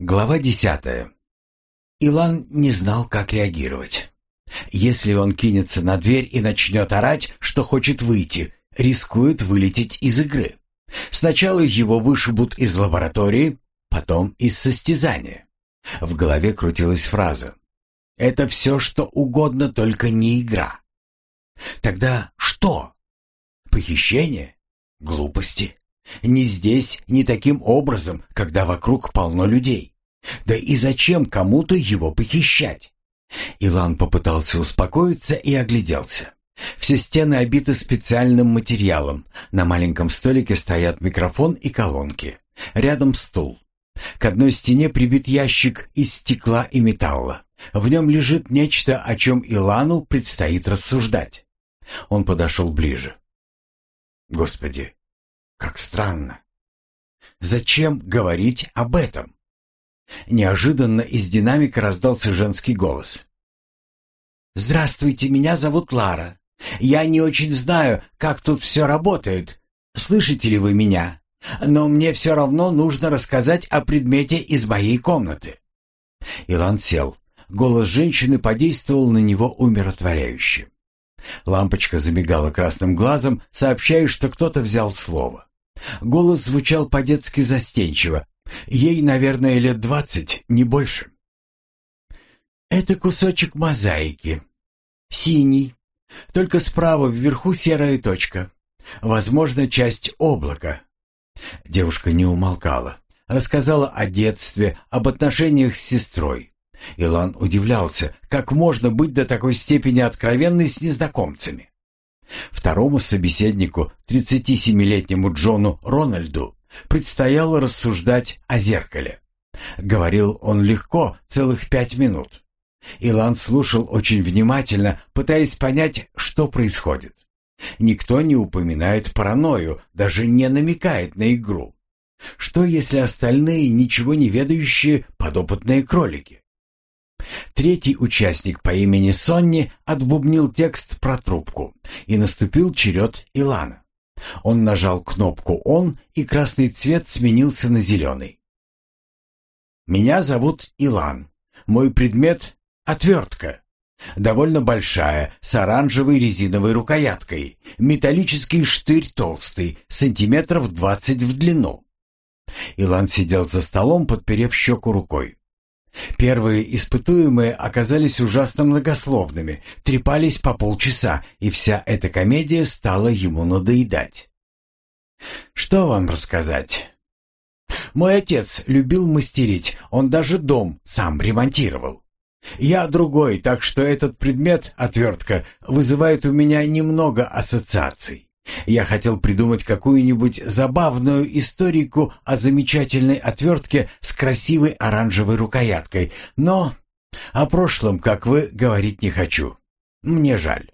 Глава десятая. Илан не знал, как реагировать. Если он кинется на дверь и начнет орать, что хочет выйти, рискует вылететь из игры. Сначала его вышибут из лаборатории, потом из состязания. В голове крутилась фраза «Это все, что угодно, только не игра». Тогда что? Похищение? Глупости? Ни здесь, ни таким образом, когда вокруг полно людей. Да и зачем кому-то его похищать? Илан попытался успокоиться и огляделся. Все стены обиты специальным материалом. На маленьком столике стоят микрофон и колонки. Рядом стул. К одной стене прибит ящик из стекла и металла. В нем лежит нечто, о чем Илану предстоит рассуждать. Он подошел ближе. Господи, как странно. Зачем говорить об этом? Неожиданно из динамика раздался женский голос. «Здравствуйте, меня зовут Лара. Я не очень знаю, как тут все работает. Слышите ли вы меня? Но мне все равно нужно рассказать о предмете из моей комнаты». Илан сел. Голос женщины подействовал на него умиротворяюще. Лампочка замигала красным глазом, сообщая, что кто-то взял слово. Голос звучал по-детски застенчиво. Ей, наверное, лет двадцать, не больше. «Это кусочек мозаики. Синий. Только справа вверху серая точка. Возможно, часть облака». Девушка не умолкала. Рассказала о детстве, об отношениях с сестрой. Илан удивлялся, как можно быть до такой степени откровенной с незнакомцами. Второму собеседнику, 37-летнему Джону Рональду, предстояло рассуждать о зеркале. Говорил он легко, целых пять минут. Илан слушал очень внимательно, пытаясь понять, что происходит. Никто не упоминает паранойю, даже не намекает на игру. Что, если остальные, ничего не ведающие, подопытные кролики? Третий участник по имени Сонни отбубнил текст про трубку, и наступил черед Илана. Он нажал кнопку «Он», и красный цвет сменился на зеленый. «Меня зовут Илан. Мой предмет — отвертка. Довольно большая, с оранжевой резиновой рукояткой. Металлический штырь толстый, сантиметров двадцать в длину». Илан сидел за столом, подперев щеку рукой. Первые испытуемые оказались ужасно многословными, трепались по полчаса, и вся эта комедия стала ему надоедать. Что вам рассказать? Мой отец любил мастерить, он даже дом сам ремонтировал. Я другой, так что этот предмет, отвертка, вызывает у меня немного ассоциаций. Я хотел придумать какую-нибудь забавную историку о замечательной отвертке с красивой оранжевой рукояткой, но о прошлом, как вы, говорить не хочу. Мне жаль.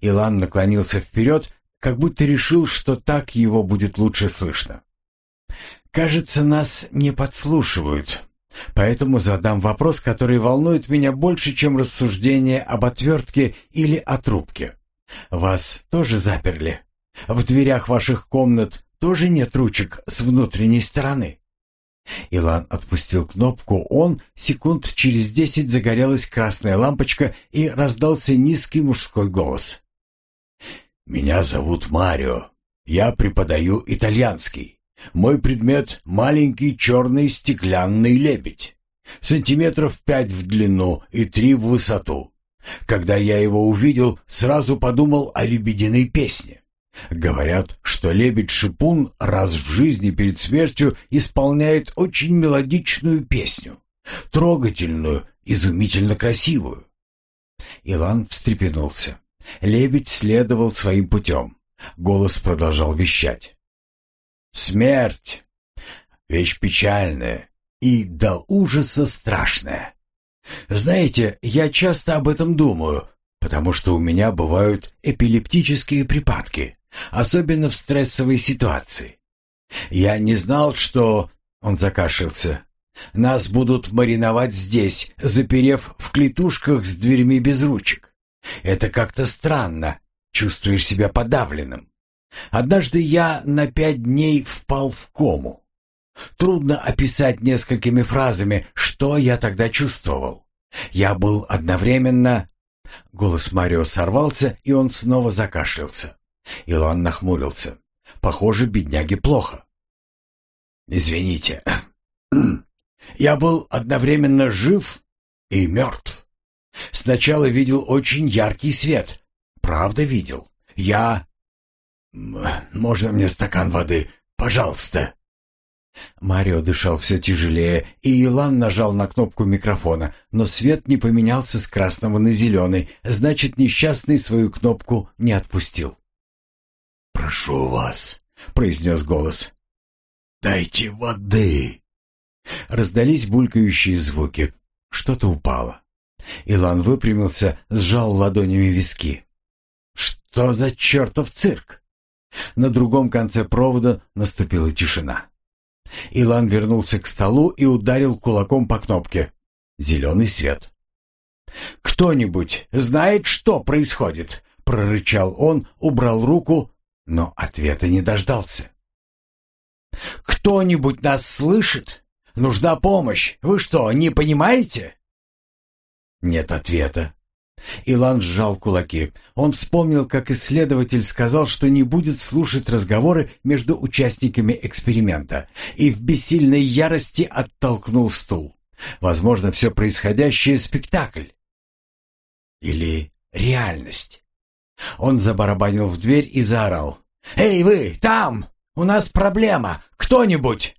Илан наклонился вперед, как будто решил, что так его будет лучше слышно. «Кажется, нас не подслушивают, поэтому задам вопрос, который волнует меня больше, чем рассуждение об отвертке или о трубке. Вас тоже заперли? В дверях ваших комнат тоже нет ручек с внутренней стороны?» Илан отпустил кнопку «Он», секунд через десять загорелась красная лампочка и раздался низкий мужской голос. «Меня зовут Марио. Я преподаю итальянский. Мой предмет — маленький черный стеклянный лебедь. Сантиметров пять в длину и три в высоту. Когда я его увидел, сразу подумал о лебединой песне. Говорят, что лебедь-шипун раз в жизни перед смертью исполняет очень мелодичную песню, трогательную, изумительно красивую. Илан встрепенулся. Лебедь следовал своим путем. Голос продолжал вещать. «Смерть! Вещь печальная и до ужаса страшная. Знаете, я часто об этом думаю, потому что у меня бывают эпилептические припадки, особенно в стрессовой ситуации. Я не знал, что... Он закашлялся. Нас будут мариновать здесь, заперев в клетушках с дверьми без ручек. Это как-то странно, чувствуешь себя подавленным. Однажды я на пять дней впал в кому. Трудно описать несколькими фразами, что я тогда чувствовал. Я был одновременно... Голос Марио сорвался, и он снова закашлялся. Илон нахмурился. Похоже, бедняге плохо. «Извините. Я был одновременно жив и мертв. Сначала видел очень яркий свет. Правда видел. Я... Можно мне стакан воды? Пожалуйста?» Марио дышал все тяжелее, и Илан нажал на кнопку микрофона, но свет не поменялся с красного на зеленый, значит, несчастный свою кнопку не отпустил. «Прошу вас», — произнес голос, — «дайте воды». Раздались булькающие звуки. Что-то упало. Илан выпрямился, сжал ладонями виски. «Что за чертов цирк?» На другом конце провода наступила тишина. Илан вернулся к столу и ударил кулаком по кнопке. Зеленый свет. «Кто-нибудь знает, что происходит?» — прорычал он, убрал руку, но ответа не дождался. «Кто-нибудь нас слышит? Нужна помощь. Вы что, не понимаете?» Нет ответа. Илан сжал кулаки. Он вспомнил, как исследователь сказал, что не будет слушать разговоры между участниками эксперимента, и в бессильной ярости оттолкнул стул. Возможно, все происходящее — спектакль. Или реальность. Он забарабанил в дверь и заорал. «Эй, вы, там! У нас проблема! Кто-нибудь!»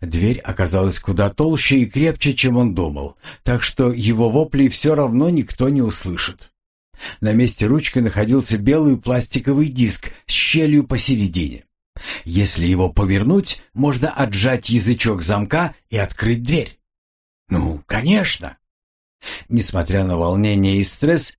Дверь оказалась куда толще и крепче, чем он думал, так что его вопли все равно никто не услышит. На месте ручки находился белый пластиковый диск с щелью посередине. Если его повернуть, можно отжать язычок замка и открыть дверь. Ну, конечно. Несмотря на волнение и стресс,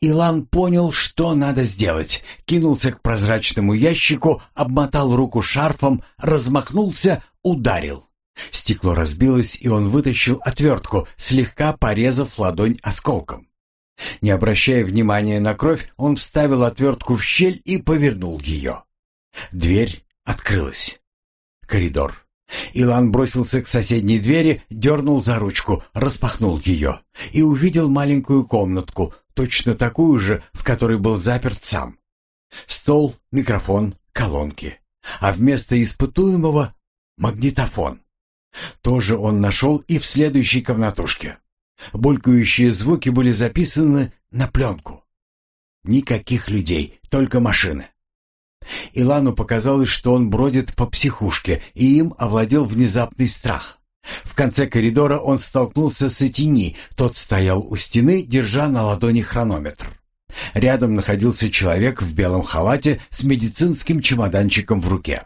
Илан понял, что надо сделать. Кинулся к прозрачному ящику, обмотал руку шарфом, размахнулся, ударил. Стекло разбилось, и он вытащил отвертку, слегка порезав ладонь осколком. Не обращая внимания на кровь, он вставил отвертку в щель и повернул ее. Дверь открылась. Коридор. Илан бросился к соседней двери, дернул за ручку, распахнул ее и увидел маленькую комнатку, точно такую же, в которой был заперт сам. Стол, микрофон, колонки. А вместо испытуемого Магнитофон. Тоже он нашел и в следующей комнатушке. Булькающие звуки были записаны на пленку. Никаких людей, только машины. Илану показалось, что он бродит по психушке, и им овладел внезапный страх. В конце коридора он столкнулся с Этини, тот стоял у стены, держа на ладони хронометр. Рядом находился человек в белом халате с медицинским чемоданчиком в руке.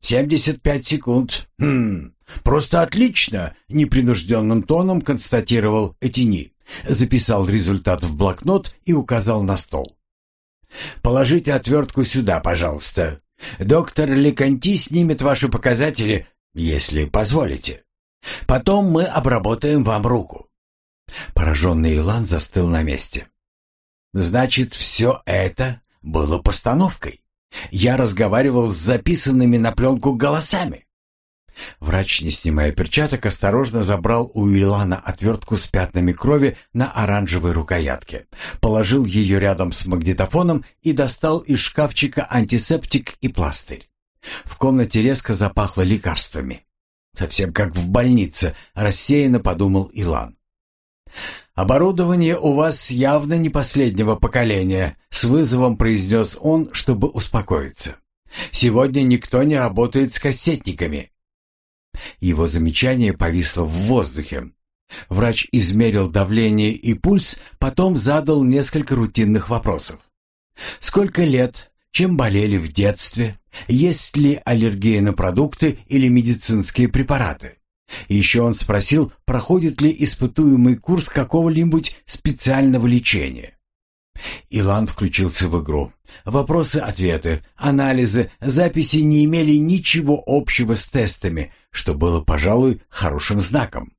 «Семьдесят пять секунд. Хм, просто отлично!» — непринужденным тоном констатировал Этини. Записал результат в блокнот и указал на стол. «Положите отвертку сюда, пожалуйста. Доктор Леканти снимет ваши показатели, если позволите. Потом мы обработаем вам руку». Пораженный Илан застыл на месте. «Значит, все это было постановкой?» Я разговаривал с записанными на пленку голосами. Врач, не снимая перчаток, осторожно забрал у Илана отвертку с пятнами крови на оранжевой рукоятке, положил ее рядом с магнитофоном и достал из шкафчика антисептик и пластырь. В комнате резко запахло лекарствами. «Совсем как в больнице», — рассеянно подумал Илан. «Оборудование у вас явно не последнего поколения», — с вызовом произнес он, чтобы успокоиться. «Сегодня никто не работает с кассетниками». Его замечание повисло в воздухе. Врач измерил давление и пульс, потом задал несколько рутинных вопросов. «Сколько лет? Чем болели в детстве? Есть ли аллергия на продукты или медицинские препараты? Еще он спросил, проходит ли испытуемый курс какого-нибудь специального лечения. Илан включился в игру. Вопросы-ответы, анализы, записи не имели ничего общего с тестами, что было, пожалуй, хорошим знаком.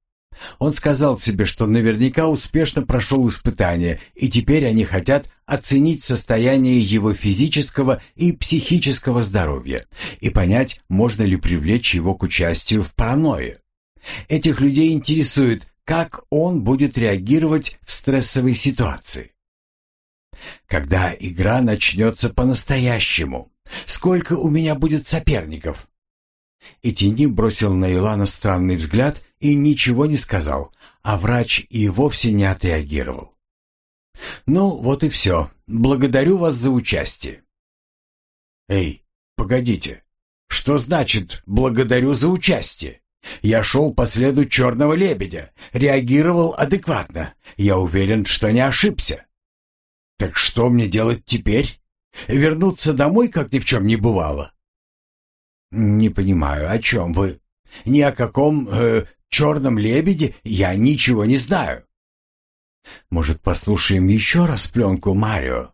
Он сказал себе, что наверняка успешно прошел испытание, и теперь они хотят оценить состояние его физического и психического здоровья и понять, можно ли привлечь его к участию в паранойе. Этих людей интересует, как он будет реагировать в стрессовой ситуации. Когда игра начнется по-настоящему, сколько у меня будет соперников? И бросил на Илана странный взгляд и ничего не сказал, а врач и вовсе не отреагировал. «Ну, вот и все. Благодарю вас за участие». «Эй, погодите. Что значит «благодарю за участие»?» Я шел по следу черного лебедя, реагировал адекватно. Я уверен, что не ошибся. Так что мне делать теперь? Вернуться домой, как ни в чем не бывало? Не понимаю, о чем вы? Ни о каком э, черном лебеде я ничего не знаю. Может, послушаем еще раз пленку Марио?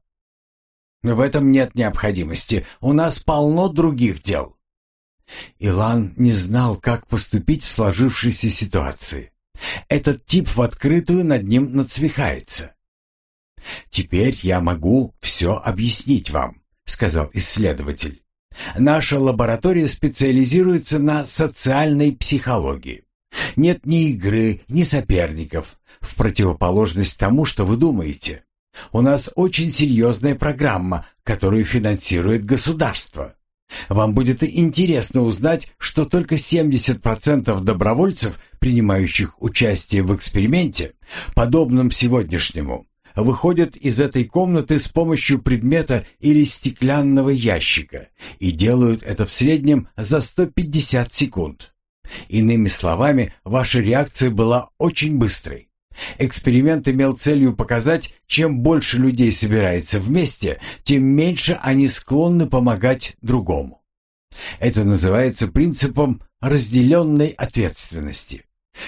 В этом нет необходимости. У нас полно других дел. Илан не знал, как поступить в сложившейся ситуации. Этот тип в открытую над ним надсмехается. «Теперь я могу все объяснить вам», — сказал исследователь. «Наша лаборатория специализируется на социальной психологии. Нет ни игры, ни соперников, в противоположность тому, что вы думаете. У нас очень серьезная программа, которую финансирует государство. Вам будет интересно узнать, что только 70% добровольцев, принимающих участие в эксперименте, подобном сегодняшнему, выходят из этой комнаты с помощью предмета или стеклянного ящика и делают это в среднем за 150 секунд. Иными словами, ваша реакция была очень быстрой. Эксперимент имел целью показать, чем больше людей собирается вместе, тем меньше они склонны помогать другому. Это называется принципом разделенной ответственности.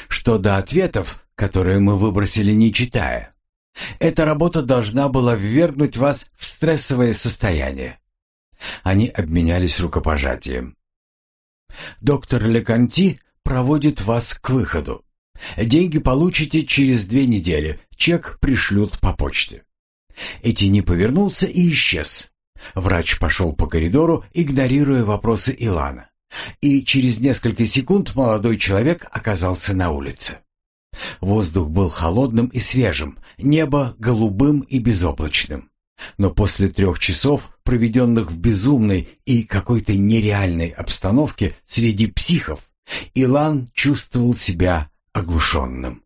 Что до ответов, которые мы выбросили не читая, эта работа должна была ввергнуть вас в стрессовое состояние. Они обменялись рукопожатием. Доктор Леканти проводит вас к выходу. Деньги получите через две недели. Чек пришлют по почте. Эти не повернулся и исчез. Врач пошел по коридору, игнорируя вопросы Илана. И через несколько секунд молодой человек оказался на улице. Воздух был холодным и свежим, небо голубым и безоблачным. Но после трех часов, проведенных в безумной и какой-то нереальной обстановке среди психов, Илан чувствовал себя оглушенным.